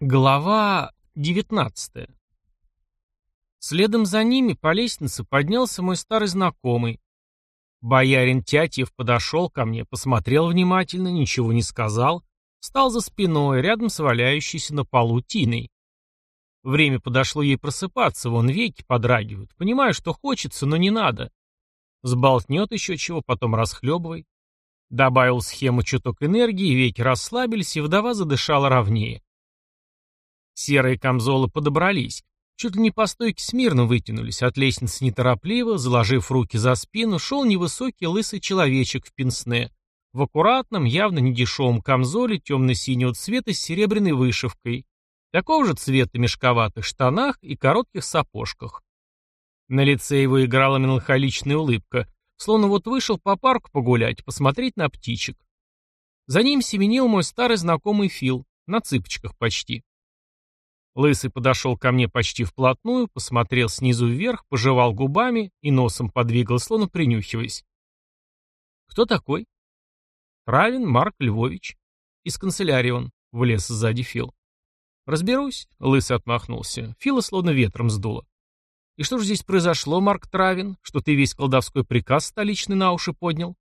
Глава 19 Следом за ними по лестнице поднялся мой старый знакомый. Боярин Тятьев подошел ко мне, посмотрел внимательно, ничего не сказал, встал за спиной, рядом с валяющейся на полу Тиной. Время подошло ей просыпаться, вон веки подрагивают. Понимаю, что хочется, но не надо. Сболтнет еще чего, потом расхлебывай. Добавил схему чуток энергии, веки расслабились, и вдова задышала ровнее. Серые камзолы подобрались, чуть ли не по стойке смирно вытянулись, от лестницы неторопливо, заложив руки за спину, шел невысокий лысый человечек в пенсне, в аккуратном, явно недешевом камзоле темно-синего цвета с серебряной вышивкой, такого же цвета мешковатых штанах и коротких сапожках. На лице его играла меланхоличная улыбка, словно вот вышел по парку погулять, посмотреть на птичек. За ним семенил мой старый знакомый Фил, на цыпочках почти. Лысый подошел ко мне почти вплотную, посмотрел снизу вверх, пожевал губами и носом подвигал, словно принюхиваясь. «Кто такой?» «Травин Марк Львович. Из канцелярии он», — влез сзади Фил. «Разберусь», — Лысый отмахнулся. Фила словно ветром сдуло. «И что же здесь произошло, Марк Травин, что ты весь колдовской приказ столичный на уши поднял?»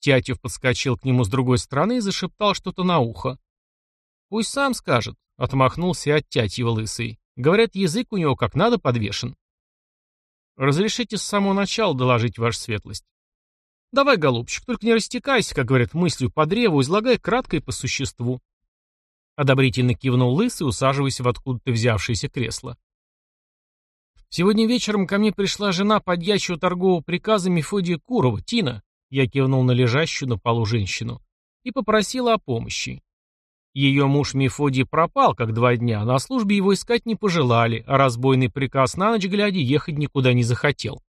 Тятьев подскочил к нему с другой стороны и зашептал что-то на ухо. «Пусть сам скажет», Отмахнулся от тятьего лысый. Говорят, язык у него как надо подвешен. Разрешите с самого начала доложить вашу светлость. Давай, голубчик, только не растекайся, как говорят, мыслью по древу, излагай кратко и по существу. Одобрительно кивнул лысый, усаживаясь в откуда-то взявшееся кресло. Сегодня вечером ко мне пришла жена подьячего торгового приказа Мефодия Курова, Тина, я кивнул на лежащую на полу женщину, и попросила о помощи. Ее муж Мефодий пропал, как два дня, на службе его искать не пожелали, а разбойный приказ на ночь глядя ехать никуда не захотел.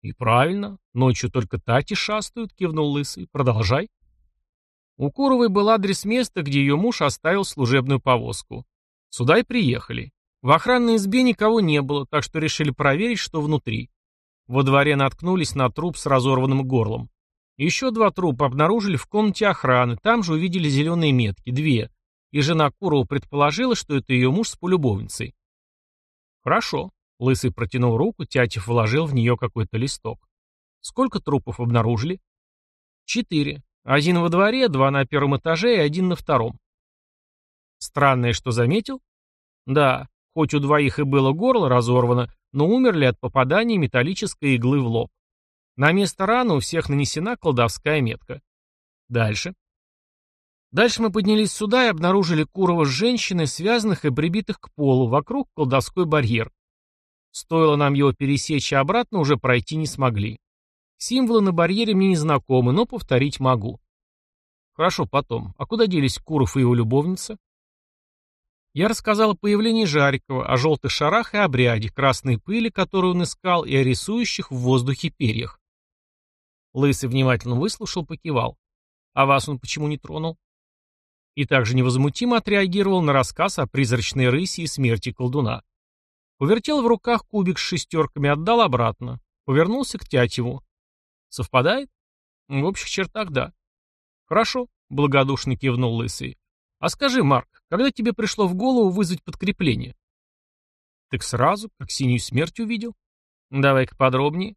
«И правильно, ночью только тати шастают», — кивнул Лысый. «Продолжай». У Куровой был адрес места, где ее муж оставил служебную повозку. Сюда и приехали. В охранной избе никого не было, так что решили проверить, что внутри. Во дворе наткнулись на труп с разорванным горлом. Еще два трупа обнаружили в комнате охраны, там же увидели зеленые метки, две, и жена Курова предположила, что это ее муж с полюбовницей. Хорошо. Лысый протянул руку, Тятев вложил в нее какой-то листок. Сколько трупов обнаружили? Четыре. Один во дворе, два на первом этаже и один на втором. Странное, что заметил? Да, хоть у двоих и было горло разорвано, но умерли от попадания металлической иглы в лоб. На место раны у всех нанесена колдовская метка. Дальше. Дальше мы поднялись сюда и обнаружили Курова с женщиной, связанных и прибитых к полу, вокруг колдовской барьер. Стоило нам его пересечь, а обратно уже пройти не смогли. Символы на барьере мне не знакомы, но повторить могу. Хорошо, потом. А куда делись Куров и его любовница? Я рассказал о появлении Жарикова, о желтых шарах и обряде, красной пыли, которую он искал, и о рисующих в воздухе перьях. Лысый внимательно выслушал, покивал. А вас он почему не тронул? И также невозмутимо отреагировал на рассказ о призрачной рысе и смерти колдуна. Повертел в руках кубик с шестерками, отдал обратно. Повернулся к Тятьеву. Совпадает? В общих чертах, да. Хорошо, благодушно кивнул Лысый. А скажи, Марк, когда тебе пришло в голову вызвать подкрепление? Так сразу, как синюю смерть увидел. Давай-ка подробнее.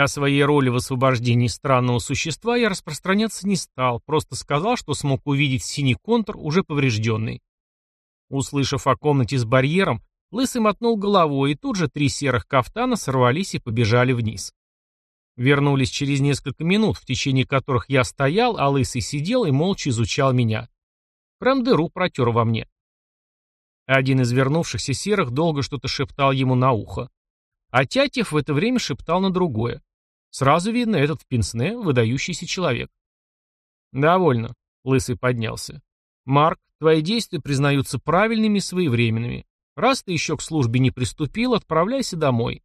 О своей роли в освобождении странного существа я распространяться не стал, просто сказал, что смог увидеть синий контур, уже поврежденный. Услышав о комнате с барьером, Лысый мотнул головой, и тут же три серых кафтана сорвались и побежали вниз. Вернулись через несколько минут, в течение которых я стоял, а Лысый сидел и молча изучал меня. Прям дыру протер во мне. Один из вернувшихся серых долго что-то шептал ему на ухо. А Тятьев в это время шептал на другое. Сразу видно, этот в пенсне выдающийся человек. «Довольно», — Лысый поднялся. «Марк, твои действия признаются правильными и своевременными. Раз ты еще к службе не приступил, отправляйся домой.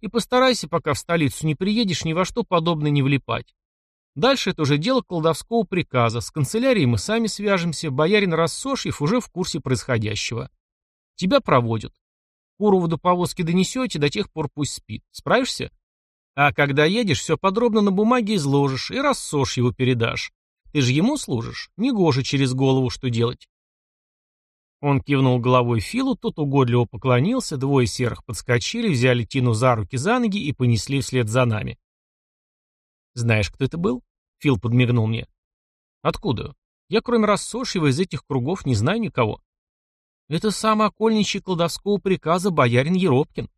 И постарайся, пока в столицу не приедешь, ни во что подобное не влипать. Дальше это уже дело колдовского приказа. С канцелярией мы сами свяжемся. Боярин Рассошьев уже в курсе происходящего. Тебя проводят. Курову до повозки донесете, до тех пор пусть спит. Справишься? А когда едешь, все подробно на бумаге изложишь и рассошь его передашь. Ты же ему служишь. Негоже через голову что делать. Он кивнул головой Филу, тот угодливо поклонился, двое серых подскочили, взяли Тину за руки за ноги и понесли вслед за нами. «Знаешь, кто это был?» Фил подмигнул мне. «Откуда? Я кроме Рассошева из этих кругов не знаю никого». «Это сам окольничий кладовского приказа боярин Еропкин».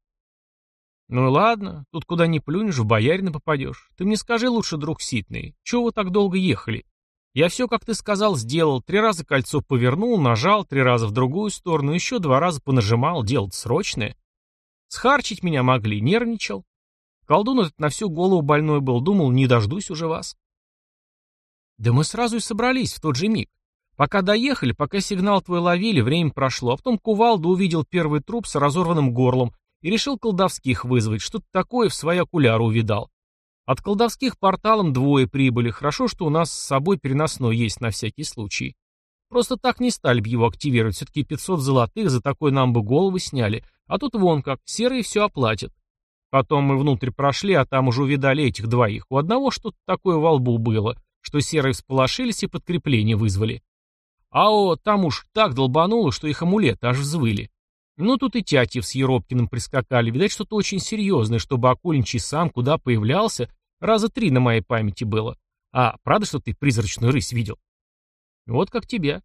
«Ну и ладно, тут куда ни плюнешь, в боярина попадешь. Ты мне скажи лучше, друг Ситный, чего вы так долго ехали? Я все, как ты сказал, сделал. Три раза кольцо повернул, нажал, три раза в другую сторону, еще два раза понажимал, дело срочное. Схарчить меня могли, нервничал. Колдун этот на всю голову больной был, думал, не дождусь уже вас. Да мы сразу и собрались в тот же миг. Пока доехали, пока сигнал твой ловили, время прошло, а потом Кувалда увидел первый труп с разорванным горлом и решил колдовских вызвать, что-то такое в свои окуляры увидал. От колдовских порталом двое прибыли, хорошо, что у нас с собой переносной есть на всякий случай. Просто так не стали бы его активировать, все-таки 500 золотых за такой нам бы головы сняли, а тут вон как, серые все оплатят. Потом мы внутрь прошли, а там уже увидали этих двоих. У одного что-то такое во лбу было, что серые всполошились и подкрепление вызвали. А о, там уж так долбануло, что их амулеты аж взвыли. Ну тут и Тятьев с Еропкиным прискакали, видать, что-то очень серьезное, чтобы Акулинчий сам куда появлялся, раза три на моей памяти было. А правда, что ты призрачную рысь видел? Вот как тебя.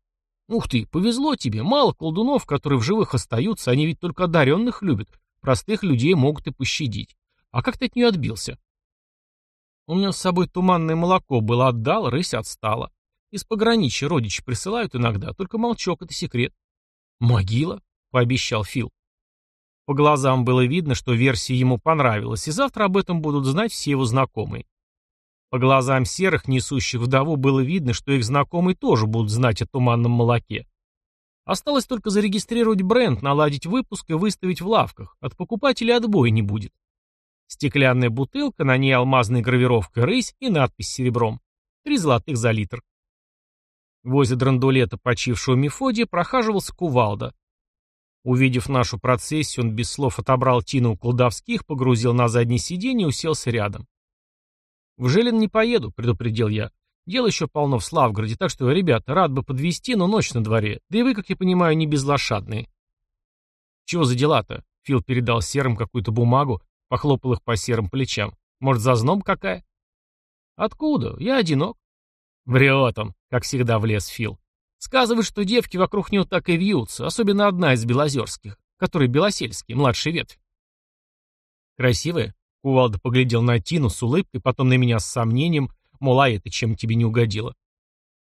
Ух ты, повезло тебе, мало колдунов, которые в живых остаются, они ведь только одаренных любят, Простых людей могут и пощадить. А как ты от нее отбился? У меня с собой туманное молоко было, отдал, рысь отстала. Из пограничья родичи присылают иногда, только молчок — это секрет. Могила, — пообещал Фил. По глазам было видно, что версия ему понравилась, и завтра об этом будут знать все его знакомые. По глазам серых, несущих вдову, было видно, что их знакомые тоже будут знать о туманном молоке. Осталось только зарегистрировать бренд, наладить выпуск и выставить в лавках. От покупателя отбоя не будет. Стеклянная бутылка, на ней алмазной гравировкой рысь и надпись серебром. Три золотых за литр. Возле драндулета почившего Мефодия прохаживался кувалда. Увидев нашу процессию, он без слов отобрал Тину у колдовских, погрузил на заднее сиденье и уселся рядом. «В Желин не поеду», — предупредил я. Дел еще полно в Славгороде, так что, ребята, рад бы подвести, но ночь на дворе. Да и вы, как я понимаю, не безлошадные. Чего за дела-то? Фил передал серым какую-то бумагу, похлопал их по серым плечам. Может, зазноб какая? Откуда? Я одинок. Врет он, как всегда влез Фил. Сказывает, что девки вокруг него так и вьются, особенно одна из белозерских, который белосельский, младший ветвь. Красивая? Кувалда поглядел на Тину с улыбкой, потом на меня с сомнением, Мол, а это чем тебе не угодило?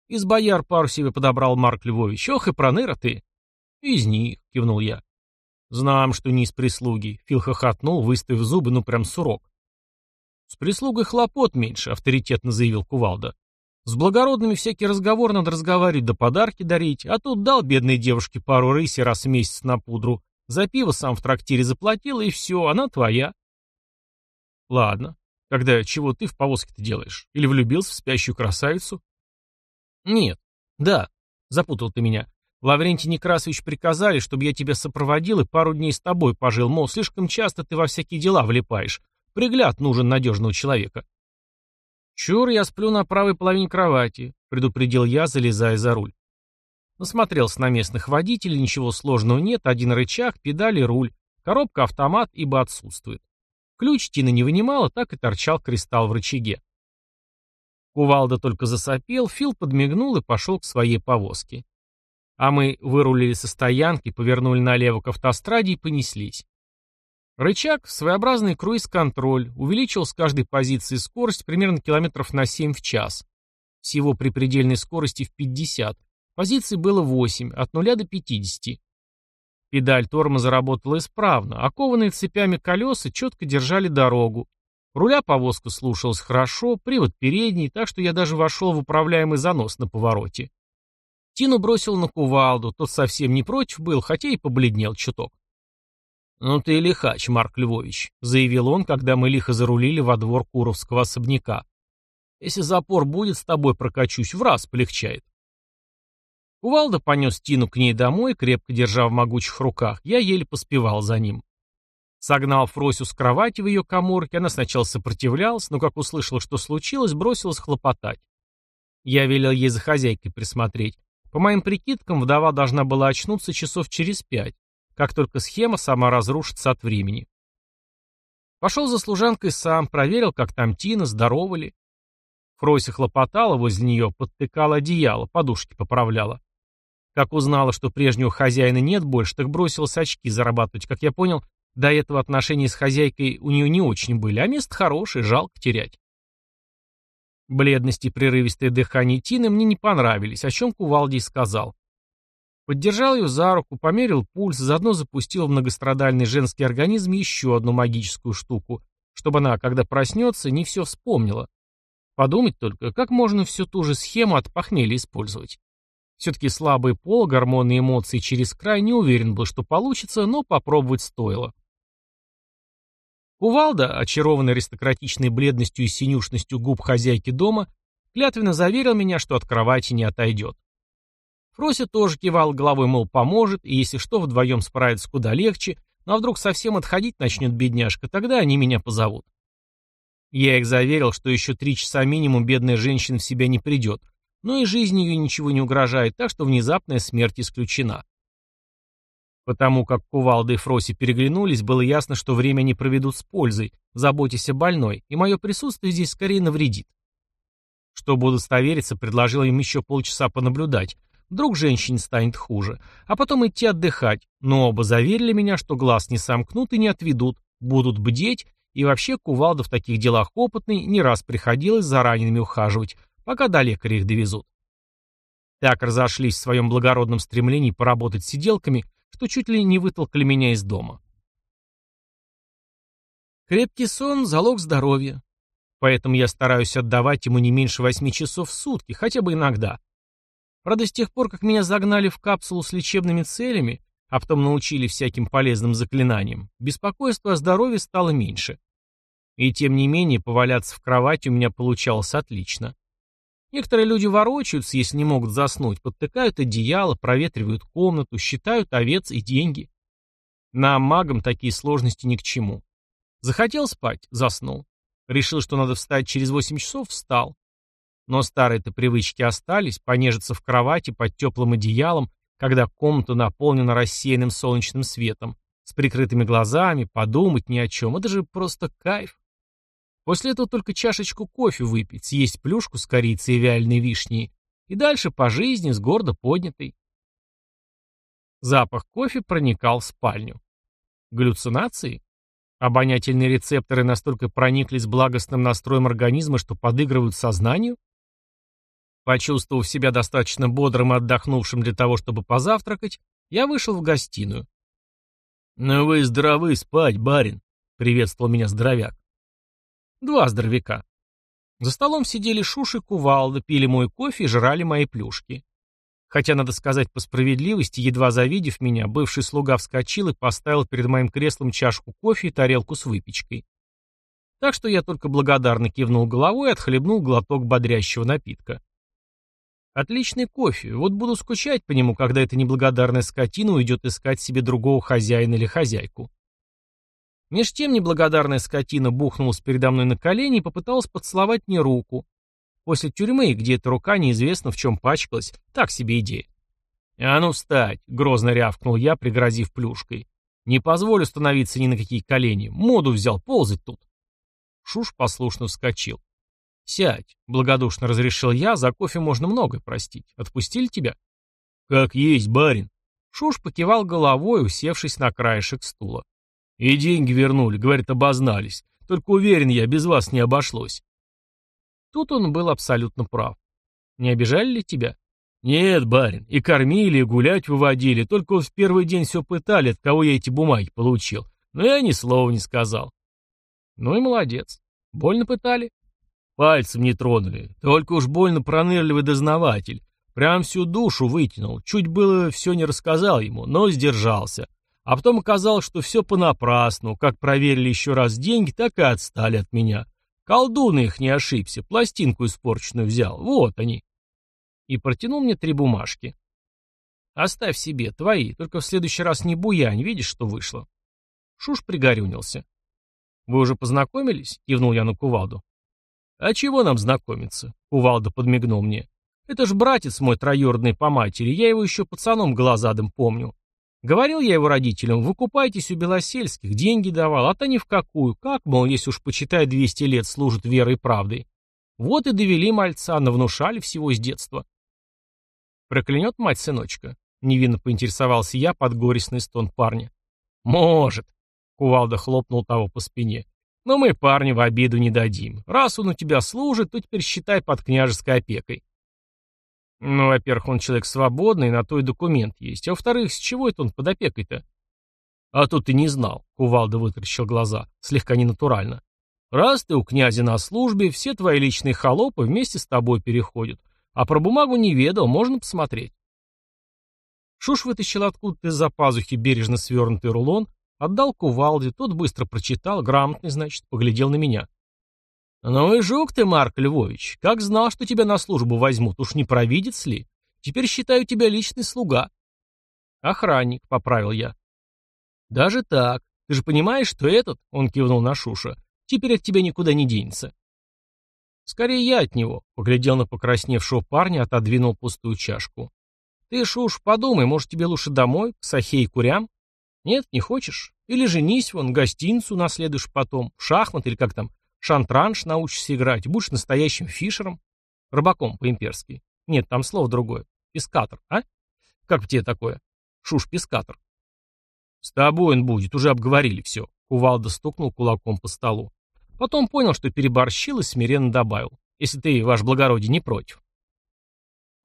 Из бояр пару себе подобрал Марк Львович. Ох и проныра ты. Из них, кивнул я. Знам, что не из прислуги. Фил хохотнул, выставив зубы, ну прям сурок. С прислугой хлопот меньше, авторитетно заявил Кувалда. С благородными всякий разговор надо разговаривать, да подарки дарить, а тут дал бедной девушке пару рыси раз в месяц на пудру. За пиво сам в трактире заплатил, и все, она твоя. Ладно, когда чего ты в повозке-то делаешь? Или влюбился в спящую красавицу? Нет. Да. Запутал ты меня. Лаврентий Некрасович приказали, чтобы я тебя сопроводил и пару дней с тобой пожил, мол, слишком часто ты во всякие дела влипаешь. Пригляд нужен надежного человека. Чур, я сплю на правой половине кровати, предупредил я, залезая за руль. Насмотрелся на местных водителей, ничего сложного нет, один рычаг, педали, руль. Коробка-автомат, ибо отсутствует. Ключ Тина не вынимала, так и торчал кристалл в рычаге. Кувалда только засопел, Фил подмигнул и пошел к своей повозке. А мы вырулили со стоянки, повернули налево к автостраде и понеслись. Рычаг, своеобразный круиз-контроль, увеличил с каждой позиции скорость примерно километров на 7 в час. Всего при предельной скорости в 50. Позиций было 8, от 0 до 50. Педаль тормоза работала исправно, окованные цепями колеса четко держали дорогу. Руля повозка слушалась хорошо, привод передний, так что я даже вошел в управляемый занос на повороте. Тину бросил на кувалду, тот совсем не против был, хотя и побледнел чуток. «Ну ты лихач, Марк Львович», — заявил он, когда мы лихо зарулили во двор Куровского особняка. «Если запор будет, с тобой прокачусь, в раз полегчает». Кувалда понес Тину к ней домой, крепко держа в могучих руках. Я еле поспевал за ним. Согнал Фросю с кровати в ее коморке, она сначала сопротивлялась, но как услышала, что случилось, бросилась хлопотать. Я велел ей за хозяйкой присмотреть. По моим прикидкам, вдова должна была очнуться часов через пять, как только схема сама разрушится от времени. Пошел за служанкой сам, проверил, как там Тина, здорова ли. Фрося хлопотала возле нее, подтыкала одеяло, подушки поправляла. Как узнала, что прежнего хозяина нет больше, так бросилась очки зарабатывать. Как я понял, до этого отношения с хозяйкой у нее не очень были, а место хорошее, жалко терять. Бледность и прерывистое дыхание Тины мне не понравились, о чем Кувалдий сказал. Поддержал ее за руку, померил пульс, заодно запустил в многострадальный женский организм еще одну магическую штуку, чтобы она, когда проснется, не все вспомнила. Подумать только, как можно всю ту же схему от похмелья использовать. Все-таки слабый пол, гормоны эмоций через край не уверен был, что получится, но попробовать стоило. Кувалда, очарованный аристократичной бледностью и синюшностью губ хозяйки дома, клятвенно заверил меня, что от кровати не отойдет. Фрося тоже кивал головой, мол, поможет, и если что, вдвоем справиться куда легче, но вдруг совсем отходить начнет бедняжка, тогда они меня позовут. Я их заверил, что еще три часа минимум бедная женщина в себя не придет, но и жизни ее ничего не угрожает, так что внезапная смерть исключена. Потому как Кувалда и Фроси переглянулись, было ясно, что время они проведут с пользой, заботясь о больной, и мое присутствие здесь скорее навредит. Чтобы удостовериться, предложил им еще полчаса понаблюдать. Вдруг женщине станет хуже. А потом идти отдыхать. Но оба заверили меня, что глаз не сомкнут и не отведут, будут бдеть, и вообще Кувалда в таких делах опытный, не раз приходилось за ранеными ухаживать, пока до лекаря их довезут. Так разошлись в своем благородном стремлении поработать сиделками, что чуть ли не вытолкали меня из дома. Крепкий сон – залог здоровья. Поэтому я стараюсь отдавать ему не меньше восьми часов в сутки, хотя бы иногда. Правда, с тех пор, как меня загнали в капсулу с лечебными целями, а потом научили всяким полезным заклинаниям, беспокойство о здоровье стало меньше. И тем не менее, поваляться в кровати у меня получалось отлично. Некоторые люди ворочаются, если не могут заснуть, подтыкают одеяло, проветривают комнату, считают овец и деньги. Нам, магам, такие сложности ни к чему. Захотел спать – заснул. Решил, что надо встать через 8 часов – встал. Но старые-то привычки остались, понежиться в кровати под теплым одеялом, когда комната наполнена рассеянным солнечным светом, с прикрытыми глазами, подумать ни о чем – это же просто кайф. После этого только чашечку кофе выпить, съесть плюшку с корицей и вяленой вишней, и дальше по жизни с гордо поднятой. Запах кофе проникал в спальню. Галлюцинации? Обонятельные рецепторы настолько прониклись благостным настроем организма, что подыгрывают сознанию? Почувствовав себя достаточно бодрым и отдохнувшим для того, чтобы позавтракать, я вышел в гостиную. «Ну вы здоровы спать, барин», — приветствовал меня здоровяк. Два здоровяка. За столом сидели Шуш и Кувалда, пили мой кофе и жрали мои плюшки. Хотя, надо сказать по справедливости, едва завидев меня, бывший слуга вскочил и поставил перед моим креслом чашку кофе и тарелку с выпечкой. Так что я только благодарно кивнул головой и отхлебнул глоток бодрящего напитка. Отличный кофе, вот буду скучать по нему, когда эта неблагодарная скотина уйдет искать себе другого хозяина или хозяйку. Меж тем неблагодарная скотина бухнулась передо мной на колени и попыталась поцеловать мне руку. После тюрьмы, где эта рука неизвестно в чем пачкалась, так себе идея. «А ну встать!» — грозно рявкнул я, пригрозив плюшкой. «Не позволю становиться ни на какие колени. Моду взял ползать тут». Шуш послушно вскочил. «Сядь», — благодушно разрешил я, за кофе можно многое простить. Отпустили тебя? «Как есть, барин». Шуш покивал головой, усевшись на краешек стула. И деньги вернули, говорит, обознались. Только уверен я, без вас не обошлось. Тут он был абсолютно прав. Не обижали ли тебя? Нет, барин, и кормили, и гулять выводили, только вот в первый день все пытали, от кого я эти бумаги получил. Но я ни слова не сказал. Ну и молодец. Больно пытали? Пальцем не тронули. Только уж больно пронырливый дознаватель. Прям всю душу вытянул. Чуть было все не рассказал ему, но сдержался. А потом оказалось, что все понапрасну. Как проверили еще раз деньги, так и отстали от меня. Колдун их не ошибся, пластинку испорченную взял. Вот они. И протянул мне три бумажки. Оставь себе, твои, только в следующий раз не буянь, видишь, что вышло. Шуш пригорюнился. Вы уже познакомились? Кивнул я на кувалду. А чего нам знакомиться? Кувалда подмигнул мне. Это ж братец мой троюродный по матери, я его еще пацаном глазадым помню. Говорил я его родителям, выкупайтесь у Белосельских, деньги давал, а то ни в какую. Как, мол, если уж, почитай, 200 лет служат верой и правдой. Вот и довели мальца, навнушали всего с детства. Проклянет мать сыночка? Невинно поинтересовался я под горестный стон парня. Может. Кувалда хлопнул того по спине. Но мы парню в обиду не дадим. Раз он у тебя служит, то теперь считай под княжеской опекой. Ну, во-первых, он человек свободный, на то и документ есть. А во-вторых, с чего это он под опекой-то? А тут ты не знал, Кувалда вытаращил глаза, слегка ненатурально. Раз ты у князя на службе, все твои личные холопы вместе с тобой переходят. А про бумагу не ведал, можно посмотреть. Шуш вытащил откуда-то из-за пазухи бережно свернутый рулон, отдал кувалде, тот быстро прочитал, грамотный, значит, поглядел на меня. «Ну и жук ты, Марк Львович, как знал, что тебя на службу возьмут, уж не провидец ли? Теперь считаю тебя личный слуга». «Охранник», — поправил я. «Даже так. Ты же понимаешь, что этот, — он кивнул на Шуша, — теперь от тебя никуда не денется». «Скорее я от него», — поглядел на покрасневшего парня, отодвинул пустую чашку. Ты, Шуш, подумай, может, тебе лучше домой, к Сахе и курям? Нет, не хочешь? Или женись, вон, гостиницу наследуешь потом, шахмат или как там, шантранж научишься играть, будешь настоящим фишером, рыбаком по-имперски. Нет, там слово другое. Пескатор, а? Как тебе такое? Шуш-пескатор. С тобой он будет, уже обговорили все. Кувалда стукнул кулаком по столу. Потом понял, что переборщил и смиренно добавил. Если ты, ваш благородие, не против.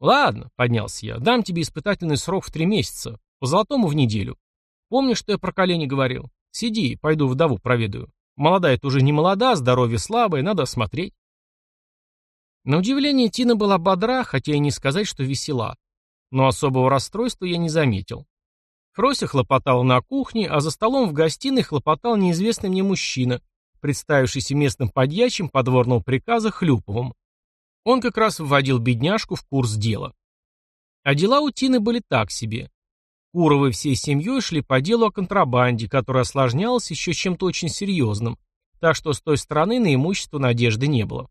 «Ладно», — поднялся я, — «дам тебе испытательный срок в три месяца, по золотому в неделю. Помнишь, что я про колени говорил? Сиди, пойду вдову проведаю. Молодая-то уже не молода, здоровье слабое, надо осмотреть». На удивление Тина была бодра, хотя и не сказать, что весела. Но особого расстройства я не заметил. Фрося хлопотала на кухне, а за столом в гостиной хлопотал неизвестный мне мужчина, представившийся местным подьячим подворного приказа Хлюповым. Он как раз вводил бедняжку в курс дела. А дела у Тины были так себе. Куровы всей семьей шли по делу о контрабанде, которая осложнялась еще чем-то очень серьезным, так что с той стороны на имущество надежды не было.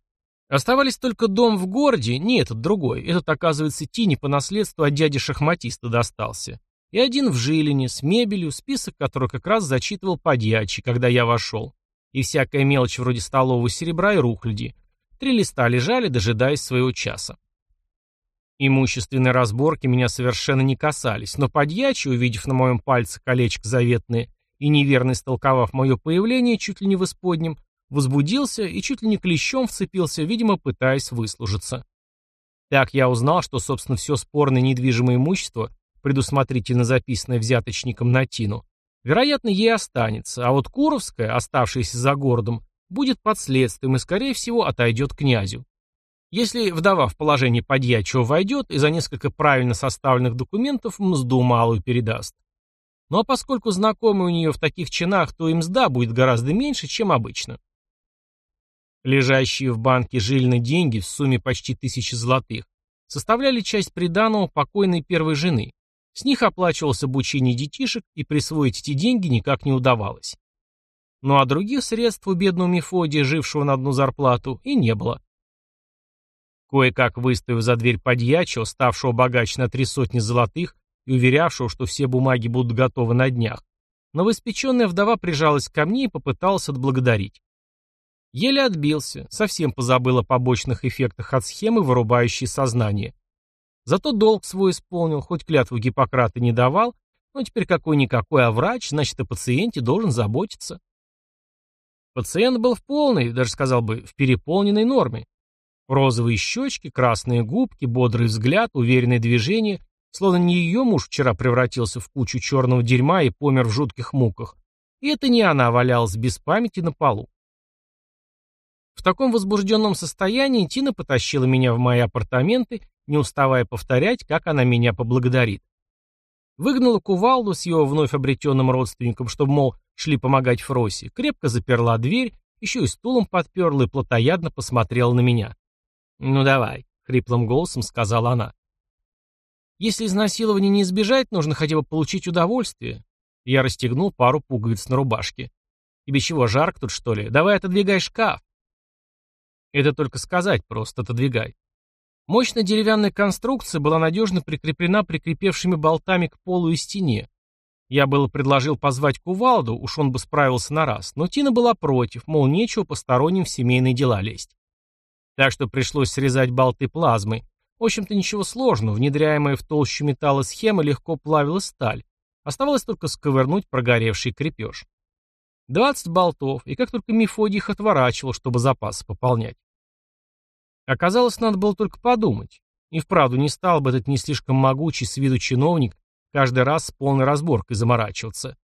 Оставались только дом в городе, не этот другой, этот, оказывается, Тине по наследству от дяди-шахматиста достался, и один в Жилине, с мебелью, список который как раз зачитывал подьячий, когда я вошел, и всякая мелочь вроде столового серебра и рухляди, Три листа лежали, дожидаясь своего часа. Имущественные разборки меня совершенно не касались, но подьячий, увидев на моем пальце колечко заветное и неверно истолковав мое появление чуть ли не в исподнем, возбудился и чуть ли не клещом вцепился, видимо, пытаясь выслужиться. Так я узнал, что, собственно, все спорное недвижимое имущество, предусмотрительно записанное взяточником на Тину, вероятно, ей останется, а вот Куровская, оставшаяся за городом, будет под следствием и, скорее всего, отойдет князю. Если вдова в положение подьячего войдет и за несколько правильно составленных документов мзду малую передаст. Ну а поскольку знакомый у нее в таких чинах, то и мзда будет гораздо меньше, чем обычно. Лежащие в банке жильные деньги в сумме почти тысячи золотых составляли часть приданого покойной первой жены. С них оплачивалось обучение детишек, и присвоить эти деньги никак не удавалось. Ну а других средств у бедного Мефодия, жившего на одну зарплату, и не было. Кое-как выставив за дверь подьячего, ставшего богаче на три сотни золотых и уверявшего, что все бумаги будут готовы на днях, новоиспеченная вдова прижалась ко мне и попыталась отблагодарить. Еле отбился, совсем позабыл о побочных эффектах от схемы, вырубающей сознание. Зато долг свой исполнил, хоть клятву Гиппократа не давал, но теперь какой-никакой, а врач, значит, о пациенте должен заботиться. Пациент был в полной, даже сказал бы, в переполненной норме. Розовые щечки, красные губки, бодрый взгляд, уверенные движения, словно не ее муж вчера превратился в кучу черного дерьма и помер в жутких муках. И это не она валялась без памяти на полу. В таком возбужденном состоянии Тина потащила меня в мои апартаменты, не уставая повторять, как она меня поблагодарит. Выгнала кувалду с его вновь обретенным родственником, чтобы, мол, шли помогать Фросе, крепко заперла дверь, еще и стулом подперла и плотоядно посмотрела на меня. «Ну давай», — хриплым голосом сказала она. «Если изнасилования не избежать, нужно хотя бы получить удовольствие». Я расстегнул пару пуговиц на рубашке. «Тебе чего, жарко тут, что ли? Давай отодвигай шкаф». «Это только сказать просто, отодвигай». Мощная деревянная конструкция была надежно прикреплена прикрепевшими болтами к полу и стене. Я было предложил позвать кувалду, уж он бы справился на раз, но Тина была против, мол, нечего посторонним в семейные дела лезть. Так что пришлось срезать болты плазмой. В общем-то, ничего сложного, внедряемая в толщу металла схема легко плавила сталь. Оставалось только сковырнуть прогоревший крепеж. 20 болтов, и как только Мефодий их отворачивал, чтобы запасы пополнять. Оказалось, надо было только подумать. И вправду не стал бы этот не слишком могучий с виду чиновник каждый раз с полной разборкой заморачиваться.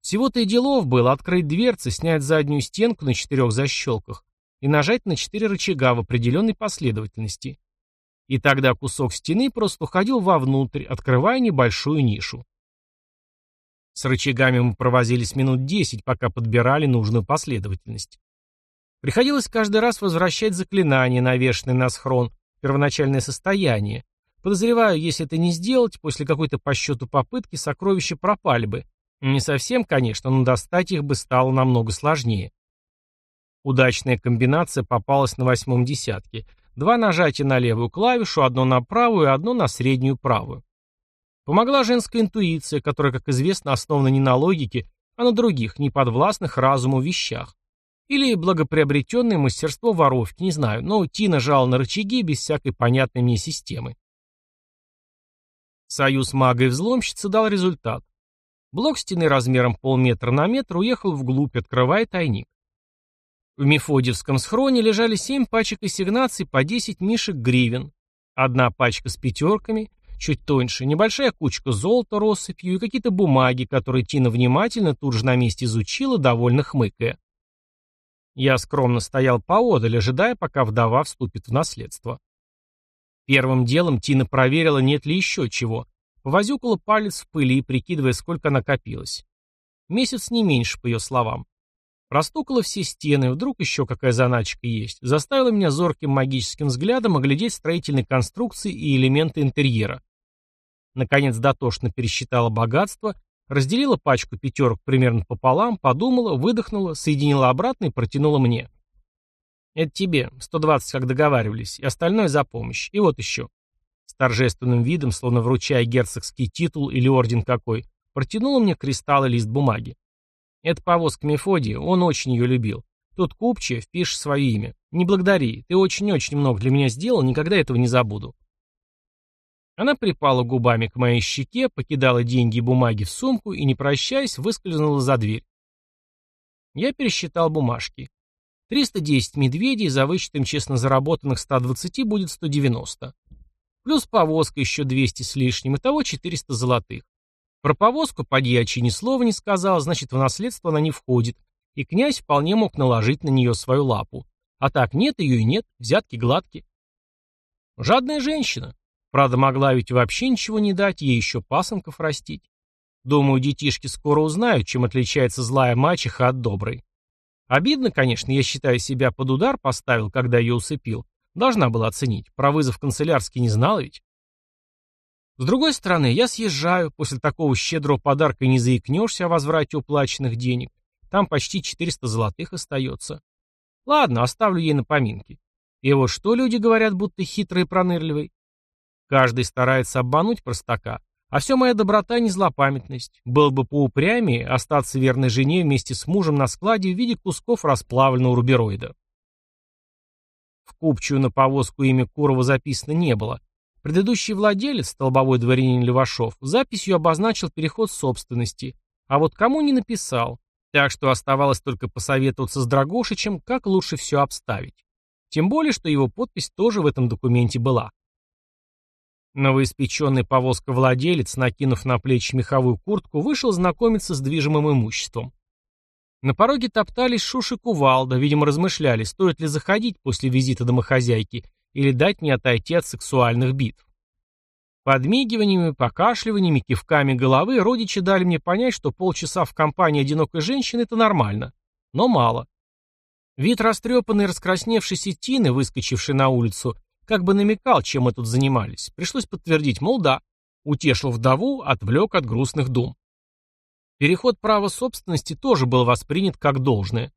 Всего-то и делов было открыть дверцы, снять заднюю стенку на четырех защелках и нажать на четыре рычага в определенной последовательности. И тогда кусок стены просто уходил вовнутрь, открывая небольшую нишу. С рычагами мы провозились минут десять, пока подбирали нужную последовательность. Приходилось каждый раз возвращать заклинание, навешанное на схрон, первоначальное состояние. Подозреваю, если это не сделать, после какой-то по счету попытки сокровища пропали бы. Не совсем, конечно, но достать их бы стало намного сложнее. Удачная комбинация попалась на восьмом десятке. Два нажатия на левую клавишу, одно на правую и одно на среднюю правую. Помогла женская интуиция, которая, как известно, основана не на логике, а на других, неподвластных разуму вещах. Или благоприобретенное мастерство воровки, не знаю, но Тина жала на рычаги без всякой понятной мне системы. Союз мага и взломщицы дал результат. Блок стены размером полметра на метр уехал вглубь, открывая тайник. В Мефодиевском схроне лежали семь пачек ассигнаций по 10 мишек гривен, одна пачка с пятерками, чуть тоньше, небольшая кучка золота россыпью и какие-то бумаги, которые Тина внимательно тут же на месте изучила, довольно хмыкая. Я скромно стоял поодаль, ожидая, пока вдова вступит в наследство. Первым делом Тина проверила, нет ли еще чего. Повозюкала палец в пыли, прикидывая, сколько накопилось. Месяц не меньше, по ее словам. Простукала все стены, вдруг еще какая заначка есть. Заставила меня зорким магическим взглядом оглядеть строительные конструкции и элементы интерьера. Наконец дотошно пересчитала богатство Разделила пачку пятерок примерно пополам, подумала, выдохнула, соединила обратно и протянула мне. «Это тебе, 120, как договаривались, и остальное за помощь. И вот еще». С торжественным видом, словно вручая герцогский титул или орден какой, протянула мне кристалл и лист бумаги. Это повозка Мефодия, он очень ее любил. Тут купче, впишешь свое имя. Не благодари, ты очень-очень много для меня сделал, никогда этого не забуду. Она припала губами к моей щеке, покидала деньги и бумаги в сумку и, не прощаясь, выскользнула за дверь. Я пересчитал бумажки. 310 медведей за вычетом честно заработанных 120 будет 190. Плюс повозка еще 200 с лишним, итого 400 золотых. Про повозку подьячий ни слова не сказал, значит, в наследство она не входит, и князь вполне мог наложить на нее свою лапу. А так нет ее и нет, взятки гладкие. Жадная женщина. Правда, могла ведь вообще ничего не дать, ей еще пасынков растить. Думаю, детишки скоро узнают, чем отличается злая мачеха от доброй. Обидно, конечно, я считаю себя под удар поставил, когда ее усыпил. Должна была оценить. Про вызов канцелярский не знала ведь. С другой стороны, я съезжаю, после такого щедрого подарка не заикнешься о возврате уплаченных денег. Там почти 400 золотых остается. Ладно, оставлю ей на поминки. И вот что люди говорят, будто хитрый и пронырливый? Каждый старается обмануть простака. А все моя доброта не злопамятность. Был бы поупрямее остаться верной жене вместе с мужем на складе в виде кусков расплавленного рубероида. В купчую на повозку имя Курова записано не было. Предыдущий владелец, столбовой дворянин Левашов, записью обозначил переход собственности, а вот кому не написал, так что оставалось только посоветоваться с Драгошичем, как лучше все обставить. Тем более, что его подпись тоже в этом документе была. Новоиспеченный повозка-владелец, накинув на плечи меховую куртку, вышел знакомиться с движимым имуществом. На пороге топтались Шуш и Кувалда, видимо, размышляли, стоит ли заходить после визита домохозяйки или дать мне отойти от сексуальных битв. Подмигиваниями, покашливаниями, кивками головы родичи дали мне понять, что полчаса в компании одинокой женщины – это нормально, но мало. Вид растрепанной раскрасневшейся Тины, выскочившей на улицу, как бы намекал, чем мы тут занимались. Пришлось подтвердить, мол, да. Утешил вдову, отвлек от грустных дум. Переход права собственности тоже был воспринят как должное.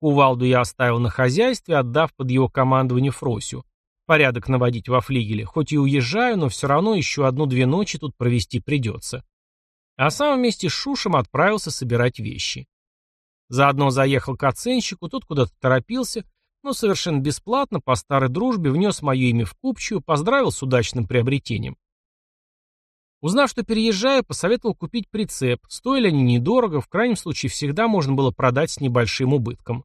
Кувалду я оставил на хозяйстве, отдав под его командование Фросю. Порядок наводить во флигеле. Хоть и уезжаю, но все равно еще одну-две ночи тут провести придется. А сам вместе с Шушем отправился собирать вещи. Заодно заехал к оценщику, тот куда-то торопился, но совершенно бесплатно, по старой дружбе, внес мое имя в купчую, поздравил с удачным приобретением. Узнав, что переезжаю, посоветовал купить прицеп. Стоили они недорого, в крайнем случае всегда можно было продать с небольшим убытком.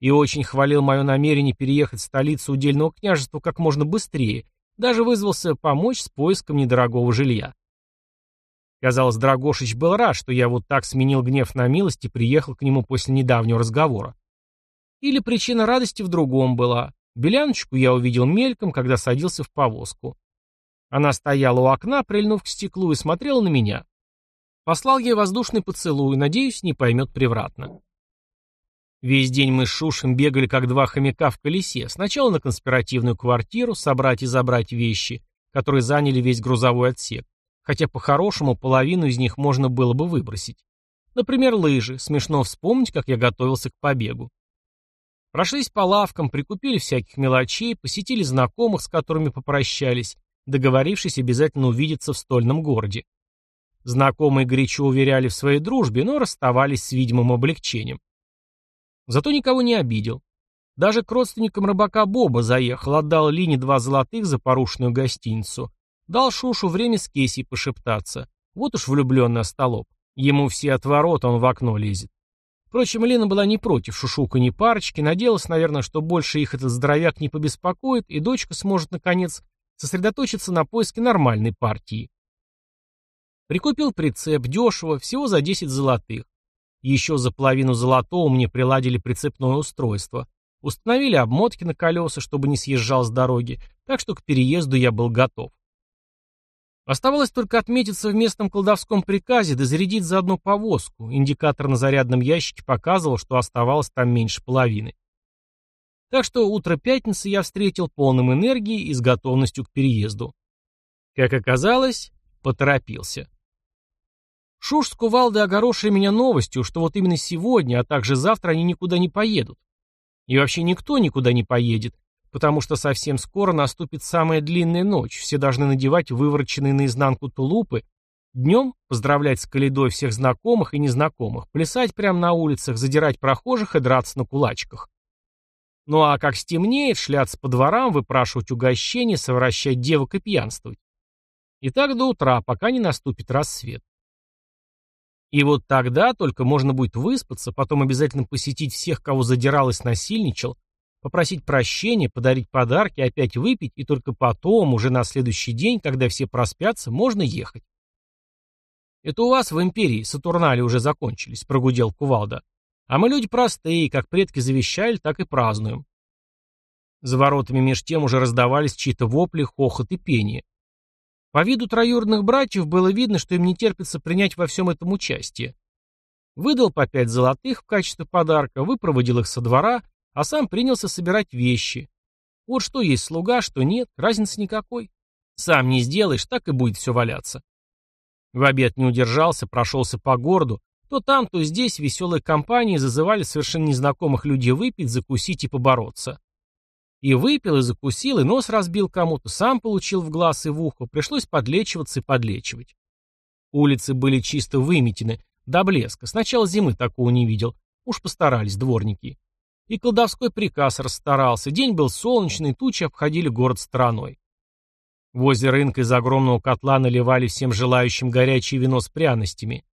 И очень хвалил мое намерение переехать в столицу удельного княжества как можно быстрее, даже вызвался помочь с поиском недорогого жилья. Казалось, Драгошич был рад, что я вот так сменил гнев на милость и приехал к нему после недавнего разговора. Или причина радости в другом была. Беляночку я увидел мельком, когда садился в повозку. Она стояла у окна, прильнув к стеклу, и смотрела на меня. Послал ей воздушный поцелуй, надеюсь, не поймет превратно. Весь день мы с Шушем бегали, как два хомяка в колесе. Сначала на конспиративную квартиру, собрать и забрать вещи, которые заняли весь грузовой отсек. Хотя по-хорошему половину из них можно было бы выбросить. Например, лыжи. Смешно вспомнить, как я готовился к побегу. Прошлись по лавкам, прикупили всяких мелочей, посетили знакомых, с которыми попрощались, договорившись обязательно увидеться в стольном городе. Знакомые горячо уверяли в своей дружбе, но расставались с видимым облегчением. Зато никого не обидел. Даже к родственникам рыбака Боба заехал, отдал Лине два золотых за порушенную гостиницу. Дал Шушу время с Кейси пошептаться. Вот уж влюбленный остолоп. Ему все отворот, он в окно лезет. Впрочем, Лена была не против шушуканьей парочки, надеялась, наверное, что больше их этот здоровяк не побеспокоит, и дочка сможет, наконец, сосредоточиться на поиске нормальной партии. Прикупил прицеп дешево, всего за 10 золотых. Еще за половину золотого мне приладили прицепное устройство. Установили обмотки на колеса, чтобы не съезжал с дороги, так что к переезду я был готов. Оставалось только отметиться в местном колдовском приказе да зарядить заодно повозку. Индикатор на зарядном ящике показывал, что оставалось там меньше половины. Так что утро пятницы я встретил полным энергии и с готовностью к переезду. Как оказалось, поторопился. Шуш с кувалдой огорошили меня новостью, что вот именно сегодня, а также завтра они никуда не поедут. И вообще никто никуда не поедет, потому что совсем скоро наступит самая длинная ночь, все должны надевать вывороченные наизнанку тулупы, днем поздравлять с каледой всех знакомых и незнакомых, плясать прямо на улицах, задирать прохожих и драться на кулачках. Ну а как стемнеет, шляться по дворам, выпрашивать угощения, совращать девок и пьянствовать. И так до утра, пока не наступит рассвет. И вот тогда только можно будет выспаться, потом обязательно посетить всех, кого задирал и снасильничал, попросить прощения, подарить подарки, опять выпить, и только потом, уже на следующий день, когда все проспятся, можно ехать. «Это у вас в империи Сатурнали уже закончились», — прогудел Кувалда. А мы люди простые, как предки завещали, так и празднуем. За воротами меж тем уже раздавались чьи-то вопли, хохот и пение. По виду троюродных братьев было видно, что им не терпится принять во всем этом участие. Выдал по пять золотых в качестве подарка, выпроводил их со двора, а сам принялся собирать вещи. Вот что есть слуга, что нет, разницы никакой. Сам не сделаешь, так и будет все валяться. В обед не удержался, прошелся по городу, то там, то здесь веселые компании зазывали совершенно незнакомых людей выпить, закусить и побороться. И выпил, и закусил, и нос разбил кому-то, сам получил в глаз и в ухо, пришлось подлечиваться и подлечивать. Улицы были чисто выметены, до блеска, сначала зимы такого не видел, уж постарались дворники. И колдовской приказ расстарался, день был солнечный, тучи обходили город стороной. Возле рынка из огромного котла наливали всем желающим горячее вино с пряностями.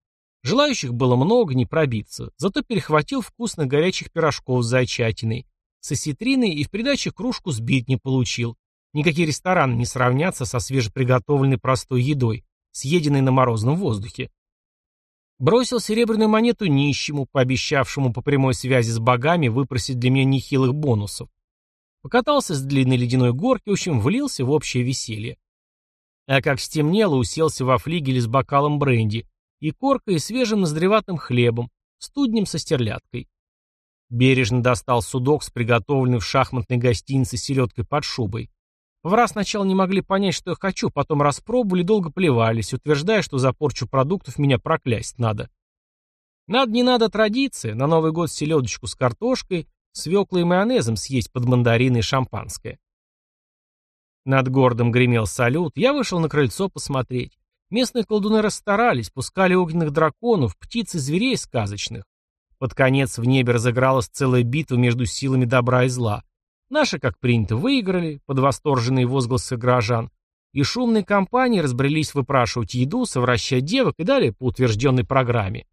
Желающих было много, не пробиться, зато перехватил вкусных горячих пирожков с зайчатиной, с осетриной и в придаче кружку сбить не получил. Никакие рестораны не сравнятся со свежеприготовленной простой едой, съеденной на морозном воздухе. Бросил серебряную монету нищему, пообещавшему по прямой связи с богами выпросить для меня нехилых бонусов. Покатался с длинной ледяной горки, в общем, влился в общее веселье. А как стемнело, уселся во флигеле с бокалом бренди, и коркой, и свежим ноздреватым хлебом, студнем со стерляткой. Бережно достал судок с приготовленной в шахматной гостинице селедкой под шубой. Повара сначала не могли понять, что я хочу, потом распробовали долго плевались, утверждая, что за порчу продуктов меня проклясть надо. Надо не надо традиции, на Новый год селедочку с картошкой, свеклой и майонезом съесть под мандарины и шампанское. Над городом гремел салют, я вышел на крыльцо посмотреть. Местные колдуны расстарались, пускали огненных драконов, птиц и зверей сказочных. Под конец в небе разыгралась целая битва между силами добра и зла. Наши, как принято, выиграли, под восторженные возгласы горожан, и шумные компании разбрелись выпрашивать еду, совращать девок и далее по утвержденной программе.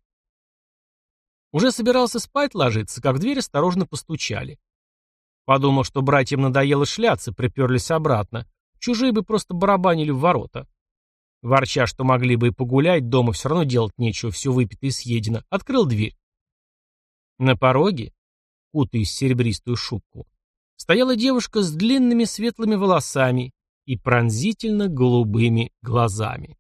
Уже собирался спать ложиться, как в дверь осторожно постучали. Подумал, что братьям надоело шляться, приперлись обратно. Чужие бы просто барабанили в ворота. Ворча, что могли бы и погулять, дома все равно делать нечего, все выпито и съедено, открыл дверь. На пороге, кутаясь в серебристую шубку, стояла девушка с длинными светлыми волосами и пронзительно голубыми глазами.